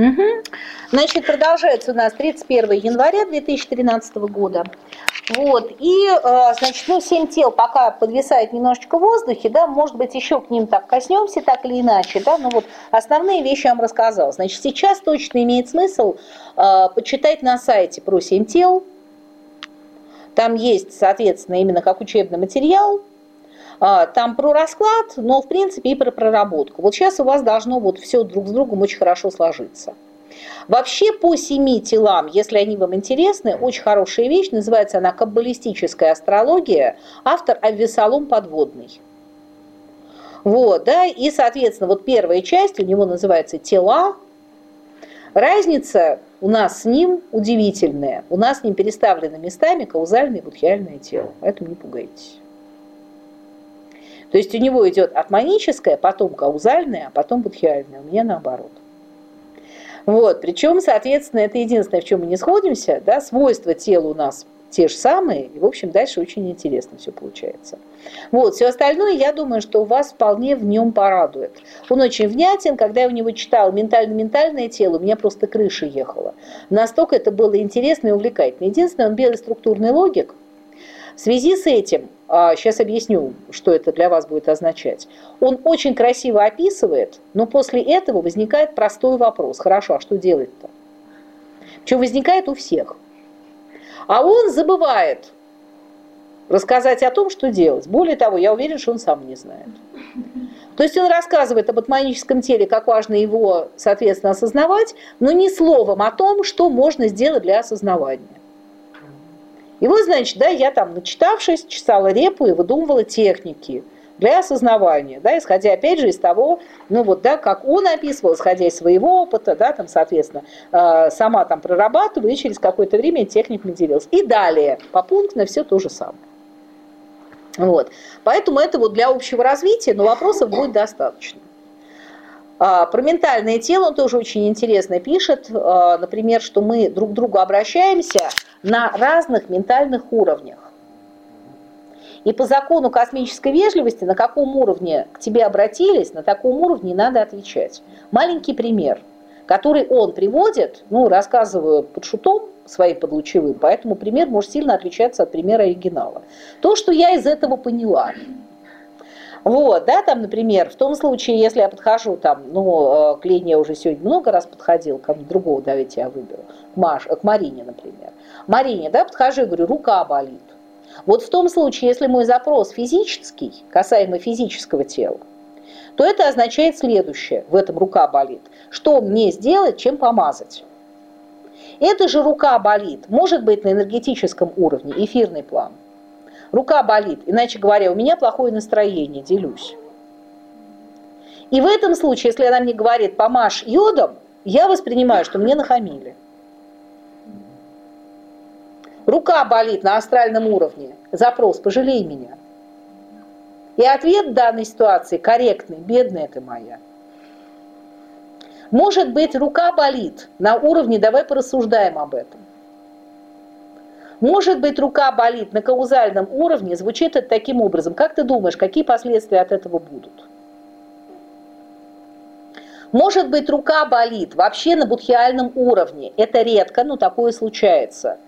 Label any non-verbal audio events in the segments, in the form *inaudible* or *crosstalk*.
Угу. Значит, продолжается у нас 31 января 2013 года. Вот, и, э, значит, ну, 7 тел пока подвисает немножечко в воздухе, да, может быть, еще к ним так коснемся, так или иначе, да, но вот основные вещи я вам рассказала. Значит, сейчас точно имеет смысл э, почитать на сайте про 7 тел, там есть, соответственно, именно как учебный материал, там про расклад, но в принципе и про проработку. Вот сейчас у вас должно вот все друг с другом очень хорошо сложиться. Вообще по семи телам, если они вам интересны, очень хорошая вещь, называется она «Каббалистическая астрология», автор Аввесолом Подводный. Вот, да, и, соответственно, вот первая часть у него называется «Тела». Разница у нас с ним удивительная. У нас с ним переставлены местами каузальное и будхиальное тело, поэтому не пугайтесь. То есть у него идет атманическое, потом каузальное, а потом будхиальное. У меня наоборот. Вот, причем, соответственно, это единственное, в чем мы не сходимся, да, свойства тела у нас те же самые, и, в общем, дальше очень интересно все получается. Вот, все остальное, я думаю, что вас вполне в нем порадует. Он очень внятен, когда я у него читал «Ментально-ментальное тело», у меня просто крыша ехала. Настолько это было интересно и увлекательно. Единственное, он белый структурный логик, в связи с этим, сейчас а, объясню, что это для вас будет означать, он очень красиво описывает, но после этого возникает простой вопрос. Хорошо, а что делать-то? Что возникает у всех. А он забывает рассказать о том, что делать. Более того, я уверен, что он сам не знает. То есть он рассказывает об атманическом теле, как важно его, соответственно, осознавать, но ни словом о том, что можно сделать для осознавания. И вот, значит, да, я там, начитавшись, чесала репу и выдумывала техники для осознавания, да, исходя, опять же, из того, ну вот, да, как он описывал, исходя из своего опыта, да, там, соответственно, э, сама там прорабатываю, и через какое-то время техниками делилась. И далее, по пунктам все то же самое. Вот. Поэтому это вот для общего развития, но вопросов будет достаточно. А, про ментальное тело он тоже очень интересно пишет, а, например, что мы друг к другу обращаемся на разных ментальных уровнях. И по закону космической вежливости, на каком уровне к тебе обратились, на таком уровне надо отвечать. Маленький пример, который он приводит, ну, рассказываю под шутом своим подлучевым, поэтому пример может сильно отличаться от примера оригинала. То, что я из этого поняла – вот, да, там, например, в том случае, если я подхожу там, ну, э, к Лене я уже сегодня много раз подходил, ко другого давайте я выберу, к, Маш, к Марине, например. Марине, да, подхожу и говорю, рука болит. Вот в том случае, если мой запрос физический, касаемо физического тела, то это означает следующее, в этом рука болит. Что мне сделать, чем помазать? Эта же рука болит, может быть на энергетическом уровне, эфирный план – рука болит, иначе говоря, у меня плохое настроение, делюсь. И в этом случае, если она мне говорит «помажь йодом», я воспринимаю, что мне нахамили. Рука болит на астральном уровне, запрос «пожалей меня». И ответ в данной ситуации корректный, бедная ты моя. Может быть, рука болит на уровне «давай порассуждаем об этом». Может быть, рука болит на каузальном уровне, звучит это таким образом. Как ты думаешь, какие последствия от этого будут? Может быть, рука болит вообще на будхиальном уровне. Это редко, но такое случается.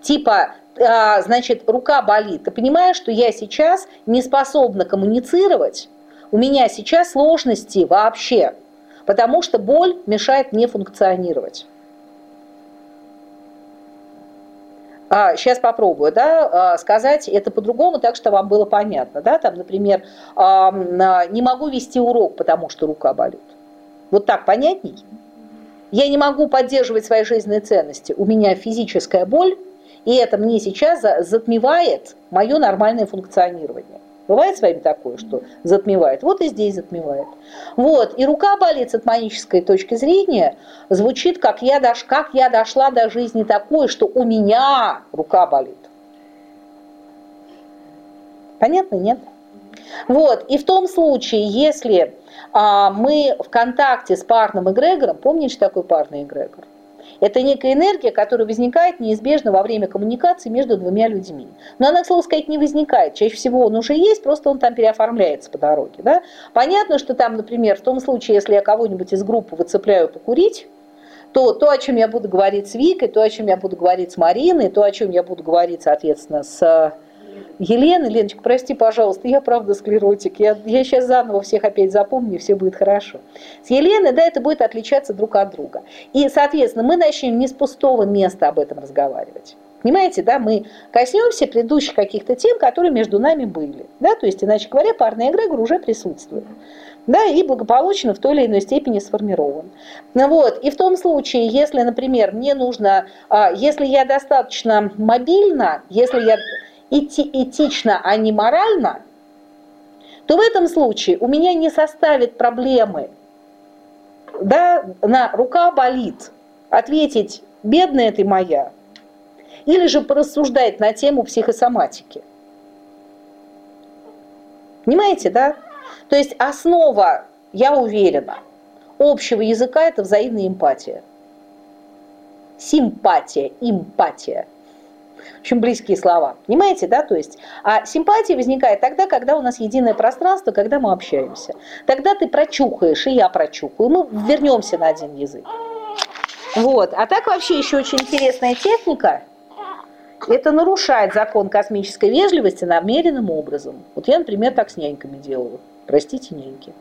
Типа, а, значит, рука болит. Ты понимаешь, что я сейчас не способна коммуницировать? У меня сейчас сложности вообще, потому что боль мешает мне функционировать. А, сейчас попробую да, а, сказать это по-другому, так что вам было понятно. Да? Там, например, а, не могу вести урок, потому что рука болит. Вот так понятней? Я не могу поддерживать свои жизненные ценности. У меня физическая боль, и это мне сейчас затмевает мое нормальное функционирование. Бывает с вами такое, что затмевает? Вот и здесь затмевает. Вот. И рука болит с атманической точки зрения звучит, как я, дош, как я дошла до жизни такой, что у меня рука болит. Понятно, нет? Вот. И в том случае, если а, мы в контакте с парным эгрегором, помните, такой парный эгрегор? Это некая энергия, которая возникает неизбежно во время коммуникации между двумя людьми. Но она, к слову сказать, не возникает. Чаще всего он уже есть, просто он там переоформляется по дороге. Да? Понятно, что там, например, в том случае, если я кого-нибудь из группы выцепляю покурить, то то, о чем я буду говорить с Викой, то, о чем я буду говорить с Мариной, то, о чем я буду говорить, соответственно, с Еленой. Леночка, прости, пожалуйста, я правда склеротик. Я, я сейчас заново всех опять запомню, все будет хорошо. С Еленой, да, это будет отличаться друг от друга. И, соответственно, мы начнем не с пустого места об этом разговаривать. Понимаете, да, мы коснемся предыдущих каких-то тем, которые между нами были. Да, то есть, иначе говоря, парный эгрегор уже присутствует. Да, и благополучно в той или иной степени сформирован. Вот, и в том случае, если, например, мне нужно, а, если я достаточно мобильна, если я эти, этично, а не морально, то в этом случае у меня не составит проблемы, да, на рука болит, ответить, бедная ты моя, или же порассуждать на тему психосоматики. Понимаете, да? То есть основа, я уверена, общего языка – это взаимная эмпатия. Симпатия, эмпатия. Очень близкие слова. Понимаете, да? То есть, а симпатия возникает тогда, когда у нас единое пространство, когда мы общаемся. Тогда ты прочухаешь, и я прочухаю, мы вернемся на один язык. Вот. А так вообще еще очень интересная техника – это нарушает закон космической вежливости намеренным образом. Вот я, например, так с няньками делаю. Простите, няньки.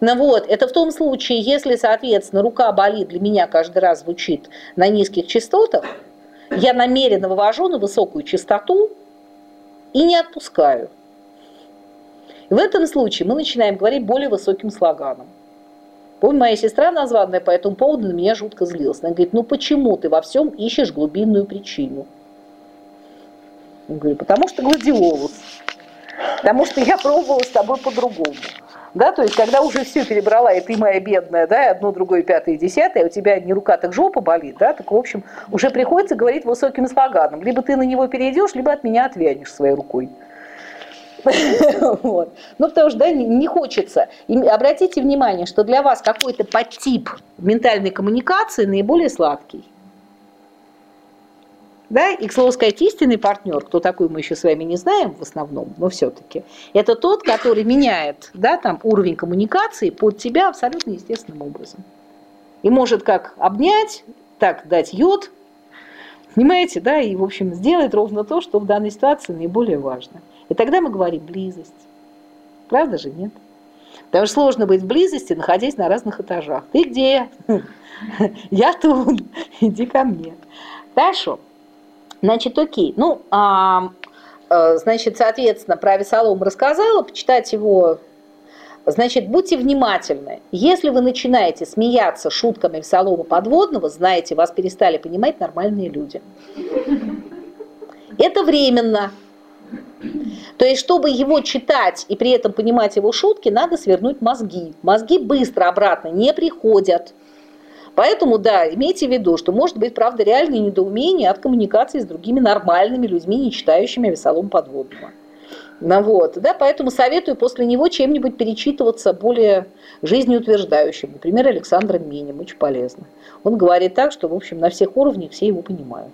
Ну вот, это в том случае, если, соответственно, рука болит, для меня каждый раз звучит на низких частотах, я намеренно вывожу на высокую частоту и не отпускаю. В этом случае мы начинаем говорить более высоким слоганом. Помню, моя сестра названная по этому поводу на меня жутко злилась. Она говорит, ну почему ты во всем ищешь глубинную причину? Я говорю, потому что гладиолус. Потому что я пробовала с тобой по-другому. Да, то есть, когда уже все перебрала, и ты моя бедная, да, и одно, другое, пятое, десятое, у тебя не рука, так жопа болит, да, так, в общем, уже приходится говорить высоким слоганом. Либо ты на него перейдешь, либо от меня отвянешь своей рукой. *laughs* Вот. Ну, потому что да, не хочется. И обратите внимание, что для вас какой-то подтип ментальной коммуникации наиболее сладкий. Да? И, к слову сказать, истинный партнер, кто такой, мы еще с вами не знаем в основном, но все-таки, это тот, который меняет да, там, уровень коммуникации под тебя абсолютно естественным образом. И может как обнять, так дать йод, понимаете, да, и, в общем, сделать ровно то, что в данной ситуации наиболее важно. И тогда мы говорим близость. Правда же, нет? Потому что сложно быть в близости, находясь на разных этажах. Ты где? *laughs* Я тут. *laughs* Иди ко мне. Хорошо. Значит, окей. Ну, а, а, значит, соответственно, про Авесолом рассказала, почитать его Значит, будьте внимательны. Если вы начинаете смеяться шутками Авесолома Подводного, знаете, вас перестали понимать нормальные люди. Это временно. То есть, чтобы его читать и при этом понимать его шутки, надо свернуть мозги. Мозги быстро обратно не приходят. Поэтому, да, имейте в виду, что может быть, правда, реальное недоумение от коммуникации с другими нормальными людьми, не читающими Весолом подводного. Ну, вот, да, поэтому советую после него чем-нибудь перечитываться более жизнеутверждающим. Например, Александром Минем, очень полезно. Он говорит так, что, в общем, на всех уровнях все его понимают.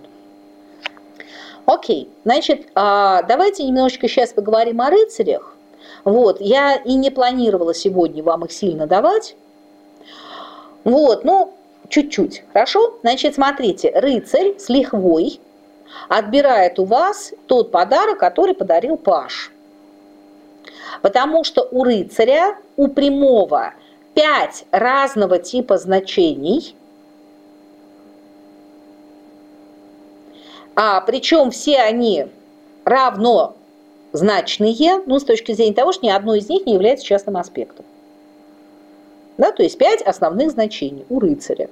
Окей, значит, а, давайте немножечко сейчас поговорим о рыцарях. Вот, я и не планировала сегодня вам их сильно давать. Вот, ну, чуть-чуть. Хорошо? Значит, смотрите, рыцарь с лихвой отбирает у вас тот подарок, который подарил Паш. Потому что у рыцаря, у прямого, пять разного типа значений, а причем все они равно значные, ну, с точки зрения того, что ни одно из них не является частным аспектом. Да, то есть пять основных значений у рыцаря.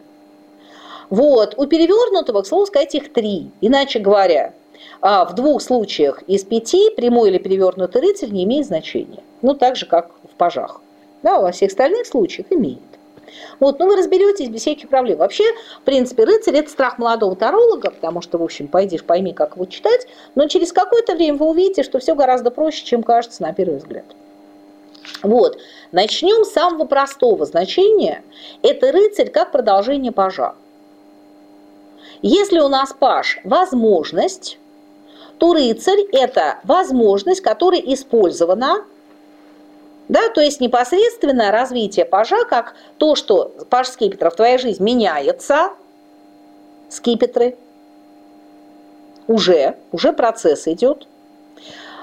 Вот. У перевернутого, к слову сказать, их три. Иначе говоря, а, в двух случаях из пяти прямой или перевернутый рыцарь не имеет значения. Ну, так же, как в пажах. Да, во всех остальных случаях имеет. Вот, ну вы разберетесь без всяких проблем. Вообще, в принципе, рыцарь – это страх молодого таролога, потому что, в общем, пойдешь, пойми, как его читать, но через какое-то время вы увидите, что все гораздо проще, чем кажется на первый взгляд. Вот, начнем с самого простого значения. Это рыцарь как продолжение пажа. Если у нас паш возможность, то рыцарь это возможность, которая использована, да, то есть непосредственно развитие пажа, как то, что паж скипетра в твоей жизни меняется, скипетры. Уже, уже процесс идет.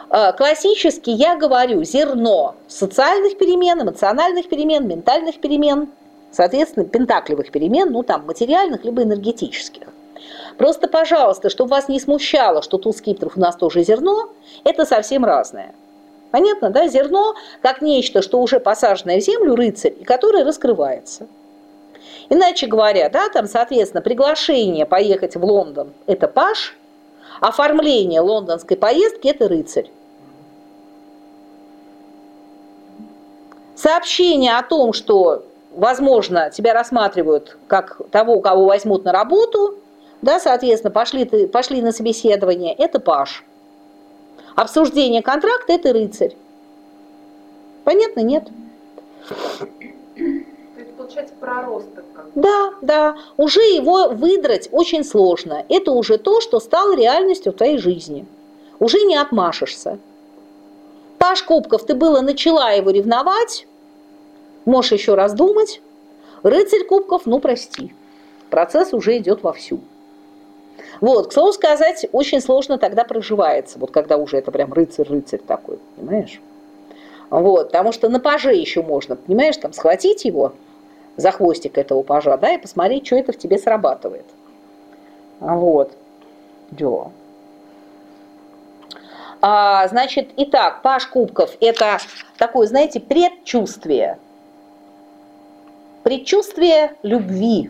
А, классически я говорю зерно социальных перемен, эмоциональных перемен, ментальных перемен, соответственно, пентаклевых перемен, ну там материальных либо энергетических. Просто, пожалуйста, чтобы вас не смущало, что туз скипетров у нас тоже зерно, это совсем разное. Понятно, да? Зерно как нечто, что уже посаженное в землю, рыцарь, и которое раскрывается. Иначе говоря, да, там, соответственно, приглашение поехать в Лондон – это паш, оформление лондонской поездки – это рыцарь. Сообщение о том, что, возможно, тебя рассматривают как того, кого возьмут на работу, да, соответственно, пошли, пошли на собеседование, это паш. Обсуждение контракта – это рыцарь. Понятно? Нет? То есть, получается, проросток. Да, да. Уже его выдрать очень сложно. Это уже то, что стало реальностью в твоей жизни. Уже не отмашешься. Паш Кубков, ты было начала его ревновать, можешь еще раз думать. Рыцарь Кубков, ну прости, процесс уже идет вовсю. Вот, к слову сказать, очень сложно тогда проживается, вот когда уже это прям рыцарь-рыцарь такой, понимаешь? Вот, потому что на паже еще можно, понимаешь, там схватить его за хвостик этого пажа, да, и посмотреть, что это в тебе срабатывает. Вот. Да. А, значит, итак, паж кубков – это такое, знаете, предчувствие. Предчувствие любви,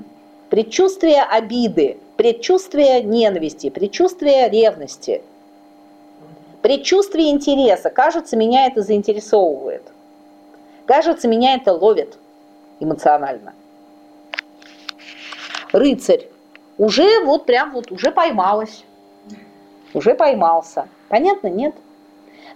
предчувствие обиды, предчувствие ненависти, предчувствие ревности, предчувствие интереса. Кажется, меня это заинтересовывает. Кажется, меня это ловит эмоционально. Рыцарь уже вот прям вот уже поймалась, уже поймался. Понятно, нет?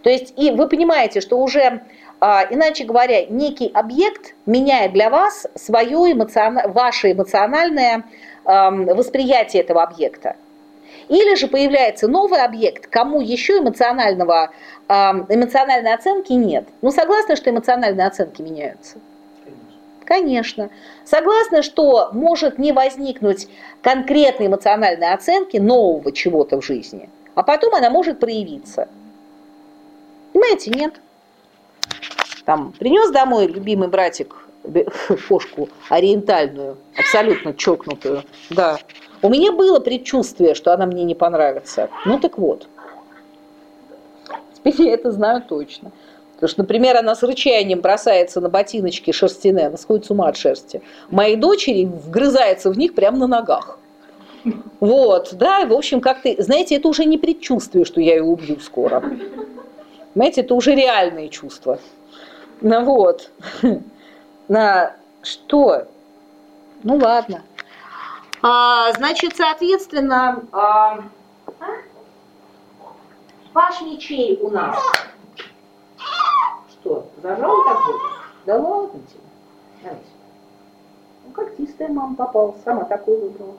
То есть и вы понимаете, что уже, а, иначе говоря, некий объект меняет для вас свое эмоциональное, ваше эмоциональное восприятие этого объекта. Или же появляется новый объект, кому еще эмоционального, эмоциональной оценки нет. Ну, согласны, что эмоциональные оценки меняются? Конечно. Согласны, что может не возникнуть конкретной эмоциональной оценки нового чего-то в жизни, а потом она может проявиться. Понимаете, нет? Там принес домой любимый братик *laughs* кошку ориентальную, абсолютно чокнутую. Да. У меня было предчувствие, что она мне не понравится. Ну так вот. Теперь я это знаю точно. Потому что, например, она с рычанием бросается на ботиночки шерстяные, она сходит с ума от шерсти. Моей дочери вгрызается в них прямо на ногах. Вот, да, в общем, как ты, знаете, это уже не предчувствие, что я ее убью скоро. Знаете, это уже реальные чувства. Ну вот *laughs* на что? Ну ладно. А, значит, соответственно, а, ваш мечей у нас. Что, зажал так? Да ладно тебе. Давайте. Ну, как чистая мама попала, сама такую выбрала.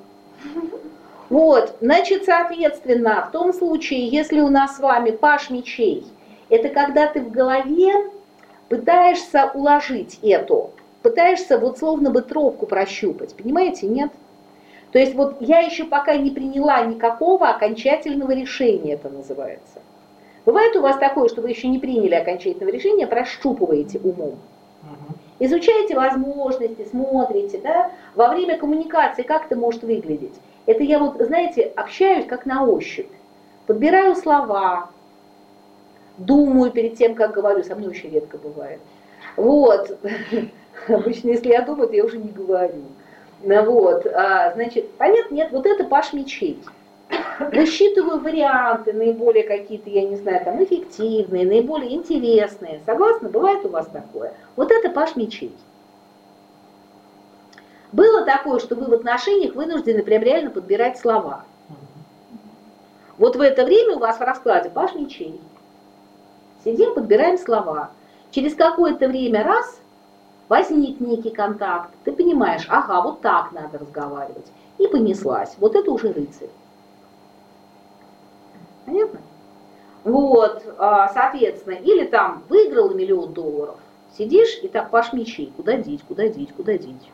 Вот, значит, соответственно, в том случае, если у нас с вами паш мечей, это когда ты в голове пытаешься уложить эту, пытаешься вот словно бы тропку прощупать, понимаете, нет? То есть вот я еще пока не приняла никакого окончательного решения, это называется. Бывает у вас такое, что вы еще не приняли окончательного решения, прощупываете умом. Изучаете возможности, смотрите, да, во время коммуникации, как это может выглядеть. Это я вот, знаете, общаюсь как на ощупь. Подбираю слова, думаю перед тем, как говорю, со мной очень редко бывает. Вот. *laughs* Обычно, если я думаю, то я уже не говорю. Ну, вот, а, значит, понятно, нет, вот это паш мечей. Рассчитываю варианты, наиболее какие-то, я не знаю, там, эффективные, наиболее интересные. Согласны? Бывает у вас такое? Вот это паш мечей. Было такое, что вы в отношениях вынуждены прям реально подбирать слова. Вот в это время у вас в раскладе паш мечей. Сидим, подбираем слова. Через какое-то время раз возник некий контакт, ты понимаешь, ага, вот так надо разговаривать. И понеслась. Вот это уже рыцарь. Понятно? Вот, а, соответственно, или там выиграл миллион долларов, сидишь и так паш мечей, куда деть, куда деть, куда деть.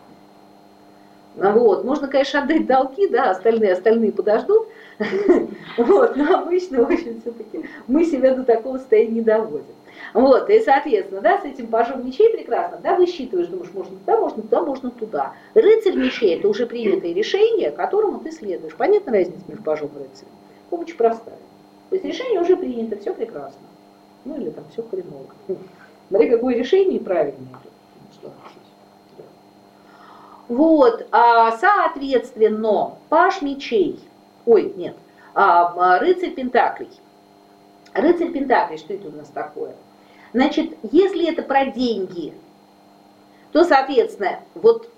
Ну вот. Можно, конечно, отдать долги, да, остальные, остальные подождут. *laughs* Вот, но обычно, общем, все-таки мы себя до такого состояния не доводим. Вот, и, соответственно, да, с этим пажом мечей прекрасно, да, высчитываешь, думаешь, можно туда, можно туда, можно туда. Рыцарь мечей – это уже принятое решение, которому ты следуешь. Понятна разница между пажом и рыцарем? Очень простая. То есть решение уже принято, все прекрасно. Ну или там все хреново. *laughs* Смотри, какое решение правильное. Вот, а, соответственно, паш мечей, ой, нет, а, рыцарь пентаклей. Рыцарь пентаклей, что это у нас такое? Значит, если это про деньги, то, соответственно, вот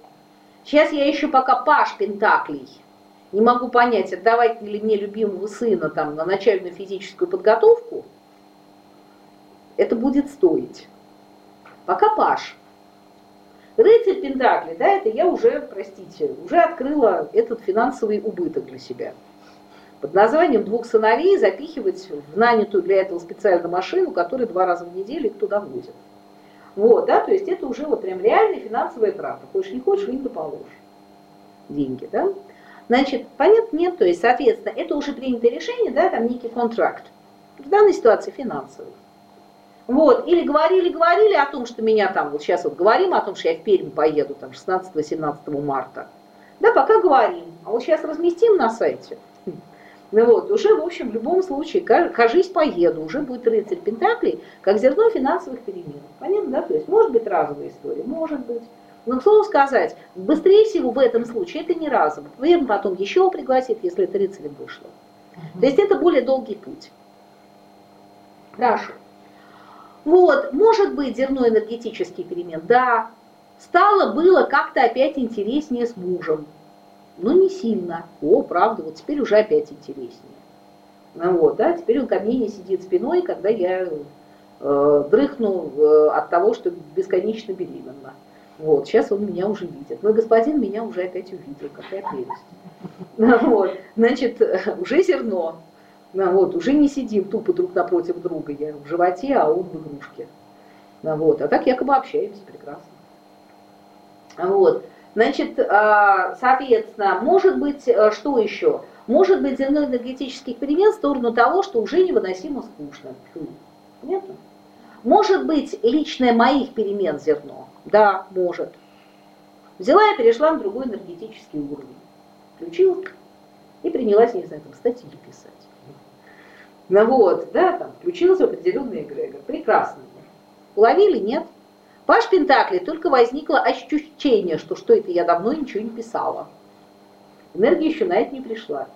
сейчас я еще пока паш пентаклей, не могу понять, отдавать ли мне любимого сына там на начальную физическую подготовку, это будет стоить. Пока паш. Рыцарь Пентакли, да, это я уже, простите, уже открыла этот финансовый убыток для себя. Под названием двух сыновей запихивать в нанятую для этого специальную машину, которая два раза в неделю их туда возит. Вот, да, то есть это уже вот прям реальная финансовая трата. Хочешь не хочешь, им положишь деньги, да. Значит, понятно, нет, то есть, соответственно, это уже принятое решение, да, там некий контракт. В данной ситуации финансовый. Вот, или говорили-говорили о том, что меня там, вот сейчас вот говорим о том, что я в Пермь поеду там 16-17 марта. Да, пока говорим. А вот сейчас разместим на сайте. Ну вот, уже, в общем, в любом случае, кажись, поеду, уже будет рыцарь Пентаклей, как зерно финансовых перемен. Понятно, да? То есть, может быть, разовая история, может быть. Но, к слову сказать, быстрее всего в этом случае это не разово. Наверное, потом еще пригласит, если это рыцарем вышло. То есть, это более долгий путь. Хорошо. Вот, может быть, зерно-энергетический перемен, да. Стало было как-то опять интереснее с мужем, но не сильно. О, правда, вот теперь уже опять интереснее. Ну вот, да, теперь он ко мне не сидит спиной, когда я э, дрыхну э, от того, что бесконечно беременна. Вот, сейчас он меня уже видит. Мой господин меня уже опять увидел, какая прелесть. *laughs* Вот, значит, *laughs* уже зерно. Вот, уже не сидим тупо друг напротив друга, я в животе, а он в игрушке. Вот, а так якобы общаемся прекрасно. Вот, значит, а, соответственно, может быть, э, что еще? Может быть, зерно энергетических перемен в сторону того, что уже невыносимо скучно. Понятно? Может быть, личное моих перемен зерно? Да, может. Взяла и перешла на другой энергетический уровень. Включила и принялась, не знаю, там, статьи писать. Ну вот, да, там включился определенный эгрегор. Прекрасно. Уловили? Нет? Паш Пентакли только возникло ощущение, что что это я давно ничего не писала. Энергия еще на это не пришла.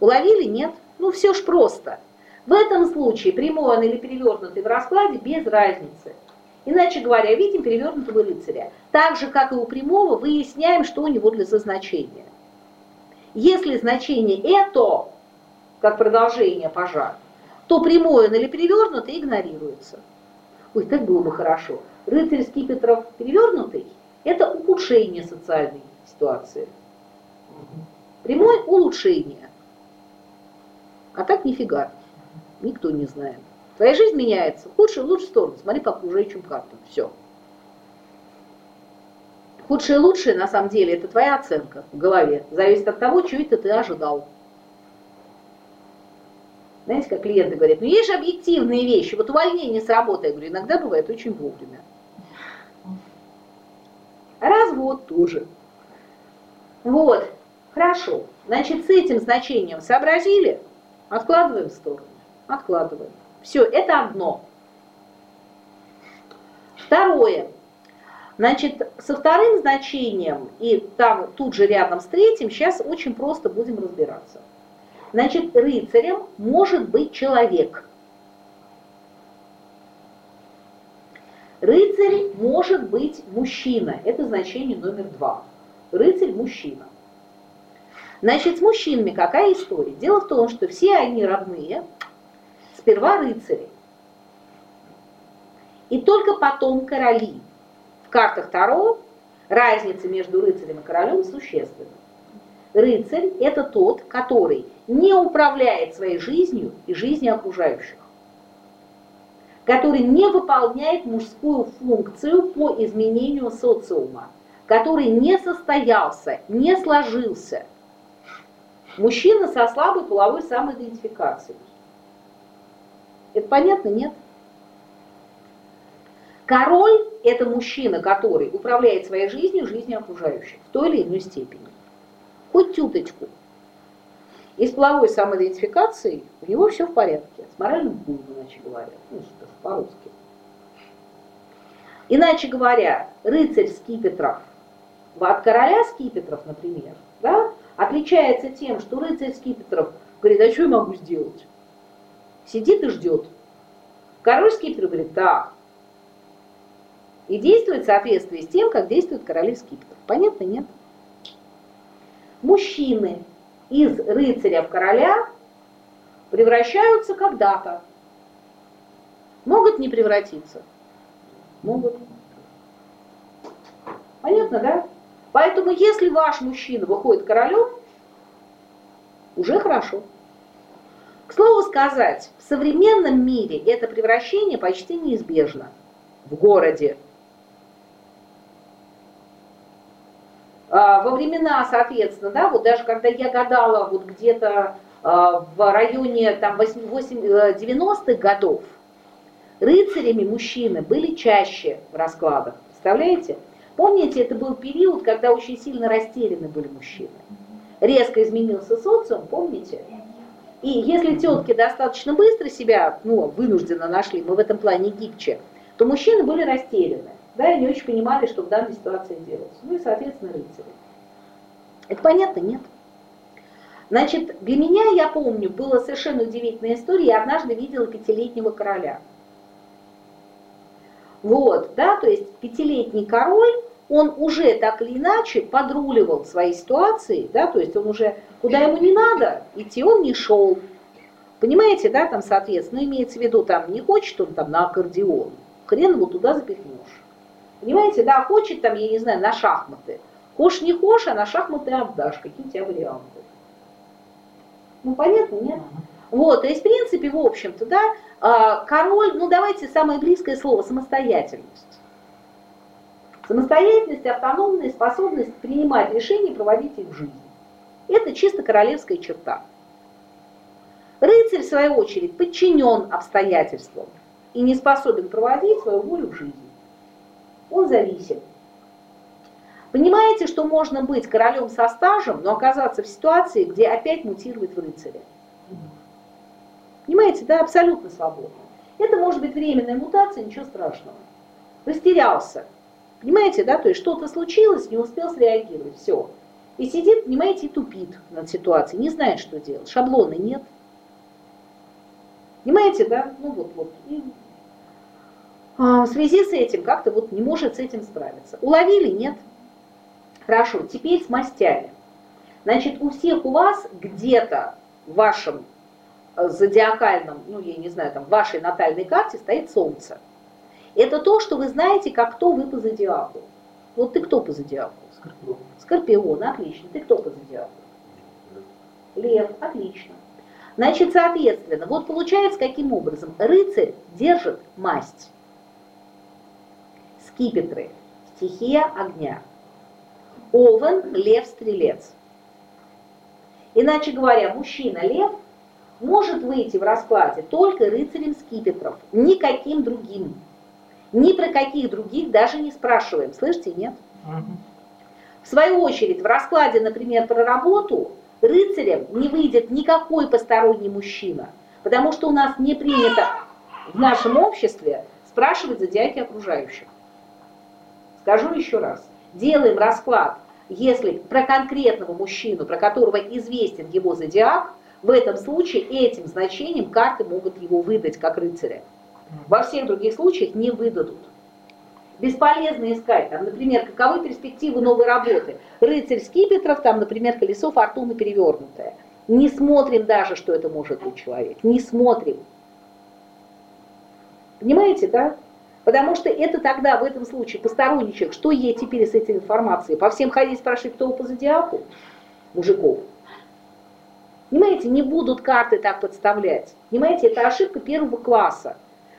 Уловили? Нет? Ну все ж просто. В этом случае прямой он или перевернутый в раскладе без разницы. Иначе говоря, видим перевернутого рыцаря. Так же, как и у прямого, выясняем, что у него для значения. Если значение это как продолжение пожара, то прямое или перевернутый игнорируется. Ой, так было бы хорошо. Рыцарь скипетров перевернутый – это ухудшение социальной ситуации. Прямое улучшение. А так нифига. Никто не знает. Твоя жизнь меняется. Худшую в лучшую сторону. Смотри по окружающим картам. Все. Худшее и лучшее, на самом деле, это твоя оценка в голове. Зависит от того, чего это ты ожидал. Знаете, как клиенты говорят, ну есть же объективные вещи, вот увольнение с работы, я говорю, иногда бывает очень вовремя. Развод тоже. Вот, хорошо. Значит, с этим значением сообразили, откладываем в сторону, откладываем. Все, это одно. Второе. Значит, со вторым значением и там тут же рядом с третьим сейчас очень просто будем разбираться. Значит, рыцарем может быть человек. Рыцарь может быть мужчина. Это значение номер два. Рыцарь – мужчина. Значит, с мужчинами какая история? Дело в том, что все они родные, сперва рыцари, и только потом короли. В картах Таро разница между рыцарем и королем существенна. Рыцарь – это тот, который не управляет своей жизнью и жизнью окружающих, который не выполняет мужскую функцию по изменению социума, который не состоялся, не сложился. Мужчина со слабой половой самоидентификацией. Это понятно, нет? Король – это мужчина, который управляет своей жизнью, жизнью окружающих в той или иной степени. Хоть тюточку. И с половой самоидентификацией у него все в порядке. С моральным пулом, иначе говоря. Ну, что по-русски. Иначе говоря, рыцарь скипетров от короля скипетров, например, да, отличается тем, что рыцарь скипетров говорит, а что я могу сделать? Сидит и ждет. Король говорит, так, и действует в соответствии с тем, как действует король скипетров. Понятно, нет? Мужчины из рыцаря в короля превращаются когда-то. Могут не превратиться. Могут. Понятно, да? Поэтому если ваш мужчина выходит королем, уже хорошо. Слову сказать, в современном мире это превращение почти неизбежно. В городе, А, во времена, соответственно, да, вот даже когда я гадала вот где-то а, в районе там 90-х э, годов, рыцарями мужчины были чаще в раскладах. Представляете? Помните, это был период, когда очень сильно растеряны были мужчины. Резко изменился социум, помните? И если тетки достаточно быстро себя, ну, вынужденно нашли, мы в этом плане гибче, то мужчины были растеряны да, и не очень понимали, что в данной ситуации делать. Ну и, соответственно, рыцари. Это понятно? Нет. Значит, для меня, я помню, была совершенно удивительная история. Я однажды видела пятилетнего короля. Вот, да, то есть пятилетний король, он уже так или иначе подруливал свои ситуации, да, то есть он уже, куда ему не надо идти, он не шел. Понимаете, да, там, соответственно, имеется в виду, там, не хочет он там на аккордеон, хрен его туда запихнешь. Понимаете, да, хочет там, я не знаю, на шахматы. Хошь не хошь, а на шахматы отдашь. Какие у тебя варианты? Ну, понятно, нет? Вот, то есть, в принципе, в общем-то, да, а, король, ну, давайте самое близкое слово, самостоятельность. Самостоятельность, автономная способность принимать решения и проводить их в жизни. Это чисто королевская черта. Рыцарь, в свою очередь, подчинен обстоятельствам и не способен проводить свою волю в жизни он зависим. Понимаете, что можно быть королем со стажем, но оказаться в ситуации, где опять мутировать в рыцаря? Понимаете, да, абсолютно свободно. Это может быть временная мутация, ничего страшного. Растерялся. Понимаете, да, то есть что-то случилось, не успел среагировать, все. И сидит, понимаете, и тупит над ситуацией, не знает, что делать. Шаблона нет. Понимаете, да? Ну вот, вот. И а, в связи с этим как-то вот не может с этим справиться. Уловили? Нет? Хорошо, теперь с мастями. Значит, у всех у вас где-то в вашем э, зодиакальном, ну, я не знаю, там, в вашей натальной карте стоит Солнце. Это то, что вы знаете, как кто вы по зодиаку. Вот ты кто по зодиаку? Скорпион. Скорпион, отлично. Ты кто по зодиаку? Лев, отлично. Значит, соответственно, вот получается каким образом? Рыцарь держит масть скипетры, стихия огня. Овен, лев, стрелец. Иначе говоря, мужчина-лев может выйти в раскладе только рыцарем скипетров, никаким другим. Ни про каких других даже не спрашиваем. Слышите, нет? В свою очередь, в раскладе, например, про работу, рыцарем не выйдет никакой посторонний мужчина, потому что у нас не принято в нашем обществе спрашивать зодиаки окружающих. Скажу еще раз. Делаем расклад, если про конкретного мужчину, про которого известен его зодиак, в этом случае этим значением карты могут его выдать как рыцаря. Во всех других случаях не выдадут. Бесполезно искать, там, например, каковы перспективы новой работы. Рыцарь скипетров, там, например, колесо фортуны перевернутое. Не смотрим даже, что это может быть человек. Не смотрим. Понимаете, да? Потому что это тогда, в этом случае, посторонний человек, что ей теперь с этой информацией? По всем ходить спрашивать, кто по зодиаку? Мужиков. Понимаете, не будут карты так подставлять. Понимаете, это ошибка первого класса.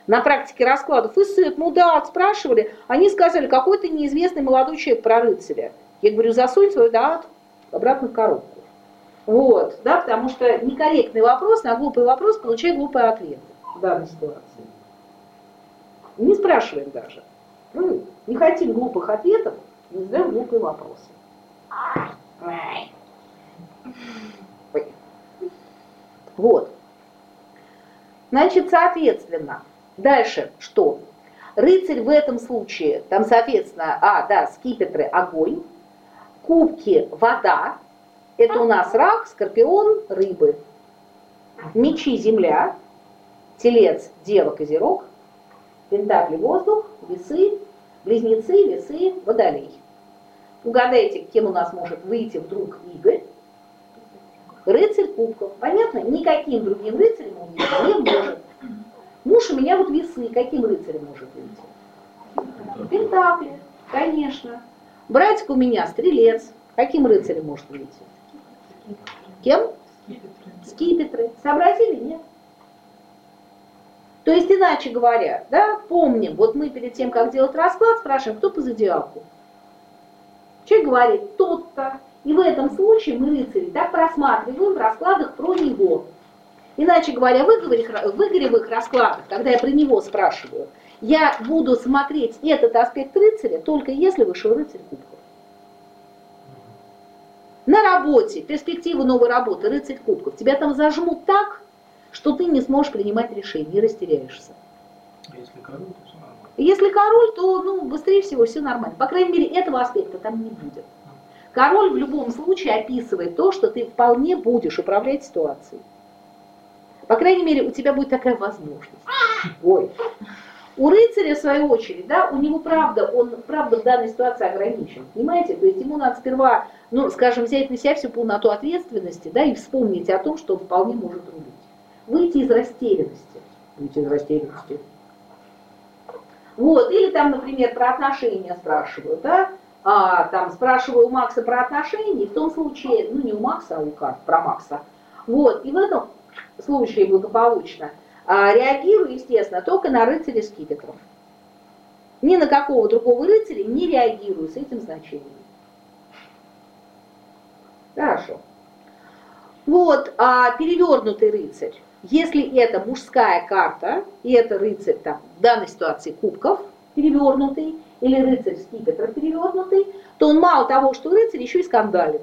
На практике раскладов. И сыт, ну да, спрашивали. Они сказали, какой-то неизвестный молодой человек про рыцаря. Я говорю, засунь свой дат обратно в коробку. Вот, да, потому что некорректный вопрос на глупый вопрос получает глупый ответ в данной ситуации. Не спрашиваем даже. Ну, не хотим глупых ответов, не задаем глупые вопросы. Вот. Значит, соответственно, дальше что? Рыцарь в этом случае, там, соответственно, а, да, скипетры – огонь, кубки – вода, это у нас рак, скорпион, рыбы, мечи – земля, телец – дева, козерог, пентакли – воздух, весы, близнецы, весы, водолей. Угадайте, кем у нас может выйти вдруг Игорь? Рыцарь кубков. Понятно? Никаким другим рыцарем он не может. Муж у меня вот весы. Каким рыцарем может выйти? Пентакли, конечно. Братик у меня стрелец. Каким рыцарем может выйти? Кем? Скипетры. Сообразили? Нет. То есть, иначе говоря, да, помним, вот мы перед тем, как делать расклад, спрашиваем, кто по зодиаку? Человек говорит, тот-то. И в этом случае мы рыцари так просматриваем в раскладах про него. Иначе говоря, в игоревых раскладах, когда я про него спрашиваю, я буду смотреть этот аспект рыцаря только если вышел рыцарь кубков. На работе, перспективу новой работы, рыцарь кубков, тебя там зажмут так, что ты не сможешь принимать решения и растеряешься. Если король, то все нормально. Если король, то ну, быстрее всего все нормально. По крайней мере, этого аспекта там не будет. Король в любом случае описывает то, что ты вполне будешь управлять ситуацией. По крайней мере, у тебя будет такая возможность. Ой. У рыцаря, в свою очередь, да, у него правда, он правда в данной ситуации ограничен. Понимаете? То есть ему надо сперва, ну, скажем, взять на себя всю полноту ответственности, да, и вспомнить о том, что он вполне может рулить. Выйти из растерянности. Выйти из растерянности. Вот, или там, например, про отношения спрашивают, да, а, там спрашиваю у Макса про отношения, в том случае, ну не у Макса, а у как, про Макса. Вот, и в этом случае благополучно а, реагирую, естественно, только на рыцаря скипетров. Ни на какого другого рыцаря не реагирую с этим значением. Хорошо. Вот, а перевернутый рыцарь. Если это мужская карта, и это рыцарь там, в данной ситуации кубков перевернутый, или рыцарь скипетр перевернутый, то он мало того, что рыцарь, еще и скандалит.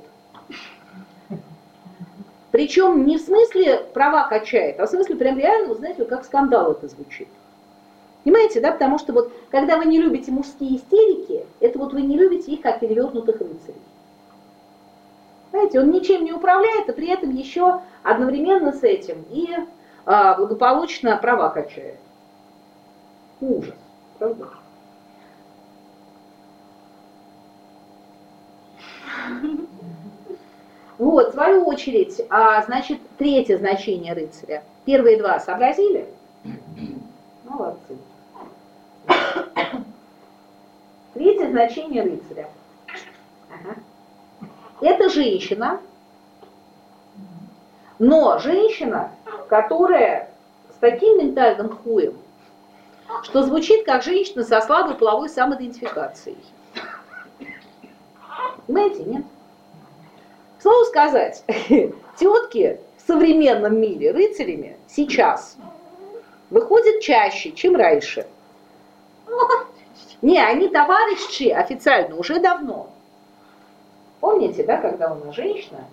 Причем не в смысле права качает, а в смысле прям реально, знаете, как скандал это звучит. Понимаете, да? Потому что вот, когда вы не любите мужские истерики, это вот вы не любите их как перевернутых рыцарей. Знаете, он ничем не управляет, а при этом еще одновременно с этим и а, благополучно права качает. Ужас, правда? Вот, в свою очередь, а, значит, третье значение рыцаря. Первые два сообразили? Молодцы. Третье значение рыцаря. Ага. Это женщина, но женщина, которая с таким ментальным хуем, что звучит как женщина со слабой половой самоидентификацией. Понимаете, нет? Слово сказать, *laughs* тетки в современном мире рыцарями сейчас выходят чаще, чем раньше. Не, они товарищи официально уже давно. Помните, да, когда у нас женщина,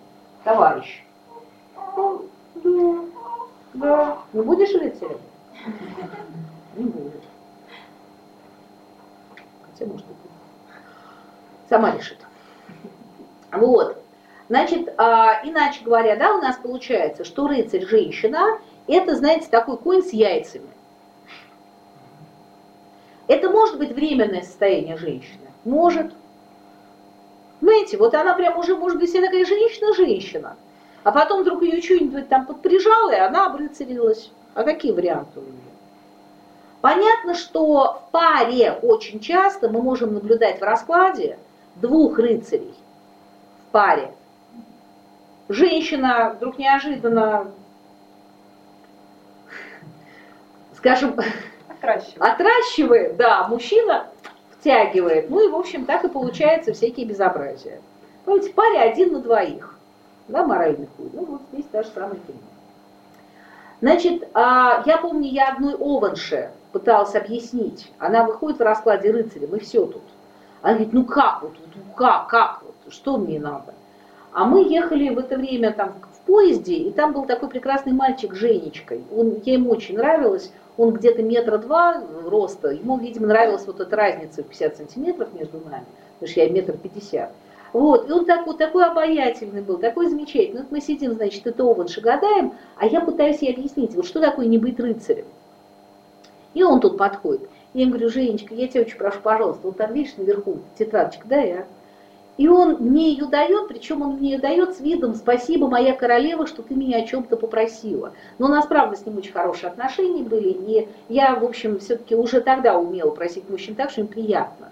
товарищ? Да, да. Не будешь рыцарем? Не будет. Хотя, может быть, сама решит. Вот. Значит, а, иначе говоря, да, у нас получается, что рыцарь женщина, это, знаете, такой конь с яйцами. Это может быть временное состояние женщины? Может. Знаете, вот она прям уже может быть вся такая женщина-женщина. А потом вдруг ее что-нибудь там подприжало, и она обрыцарилась. А какие варианты у нее? Понятно, что в паре очень часто мы можем наблюдать в раскладе двух рыцарей в паре. Женщина вдруг неожиданно, скажем, Отращиваем. Отращивает, да, мужчина втягивает. Ну и, в общем, так и получается всякие безобразия. Помните, паре один на двоих. Да, моральный хуй. Ну вот здесь та же самая фигня. Значит, а, я помню, я одной Ованше пыталась объяснить. Она выходит в раскладе рыцаря, мы все тут. Она говорит, ну как вот, ну как, как вот, что мне надо? А мы ехали в это время там в поезде, и там был такой прекрасный мальчик Женечкой. Он, я ему очень нравилась, он где-то метра два роста, ему, видимо, нравилась вот эта разница в 50 сантиметров между нами, потому что я метр пятьдесят. Вот, и он так, вот такой обаятельный был, такой замечательный. Вот мы сидим, значит, это овощи гадаем, а я пытаюсь ей объяснить, вот что такое не быть рыцарем. И он тут подходит. Я ему говорю, Женечка, я тебя очень прошу, пожалуйста, вот там видишь наверху тетрадочка, да, я. И он мне ее дает, причем он мне ее дает с видом «Спасибо, моя королева, что ты меня о чем-то попросила». Но у нас, правда, с ним очень хорошие отношения были, и я, в общем, все-таки уже тогда умела просить мужчин так, что им приятно,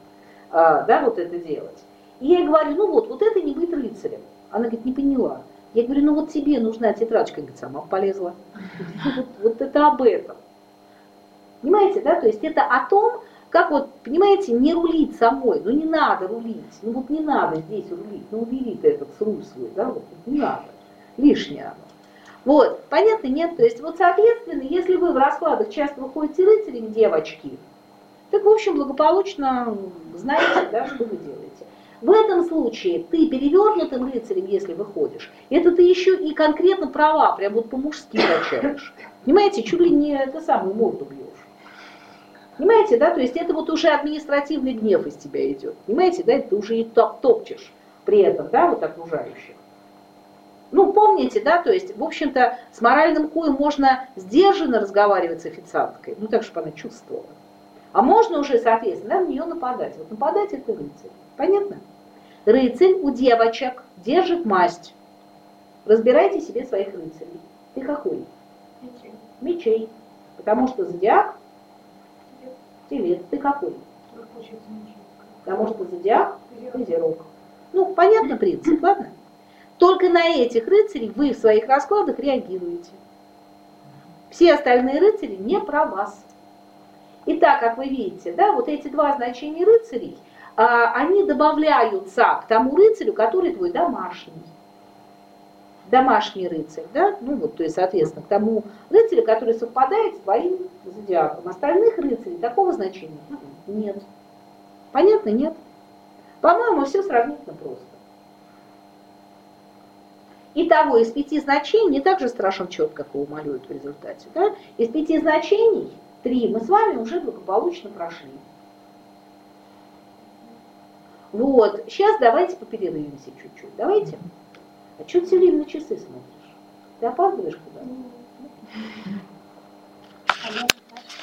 а, да, вот это делать. И я говорю, ну вот, вот это не быть рыцарем. Она говорит, не поняла. Я говорю, ну вот тебе нужна тетрадочка, говорит, сама полезла. *laughs* Вот это об этом. Понимаете, да? То есть это о том, как вот, понимаете, не рулить самой, ну не надо рулить, ну вот не надо здесь рулить, ну убери ты этот руль свой, да, вот не надо, лишнее оно. Вот, понятно, нет? То есть вот, соответственно, если вы в раскладах часто выходите рыцарем, девочки, так, в общем, благополучно знаете, да, что вы делаете. В этом случае ты перевернутым рыцарем, если выходишь, это ты еще и конкретно права, прям вот по-мужски качаешь. Понимаете, чуть ли не это самую морду бьешь. Понимаете, да, то есть это вот уже административный гнев из тебя идет. Понимаете, да, ты уже и топ топчешь при этом, да, вот окружающих. Ну, помните, да, то есть, в общем-то, с моральным хуем можно сдержанно разговаривать с официанткой, ну, так, чтобы она чувствовала. А можно уже, соответственно, на нее нападать. Вот нападать это рыцарь. Понятно? Рыцарь у девочек держит масть. Разбирайте себе своих рыцарей. Ты какой? Мечей. Мечей. Потому что зодиак Телец. Ты какой? Потому что зодиак Козерог. Ну, понятно принцип, ладно? Только на этих рыцарей вы в своих раскладах реагируете. Все остальные рыцари не про вас. И так, как вы видите, да, вот эти два значения рыцарей, а, они добавляются к тому рыцарю, который твой домашний. Домашний рыцарь, да, ну вот, то есть, соответственно, к тому рыцарю, который совпадает с твоим зодиаком. Остальных рыцарей такого значения нет. Понятно? Нет. По-моему, все сравнительно просто. Итого, из пяти значений, не так же страшен черт, как его малюют в результате, да? из пяти значений три мы с вами уже благополучно прошли. Вот, сейчас давайте поперерываемся чуть-чуть. Давайте. А что ты все время на часы смотришь? Ты опаздываешь куда-то? Ну, ну, *laughs*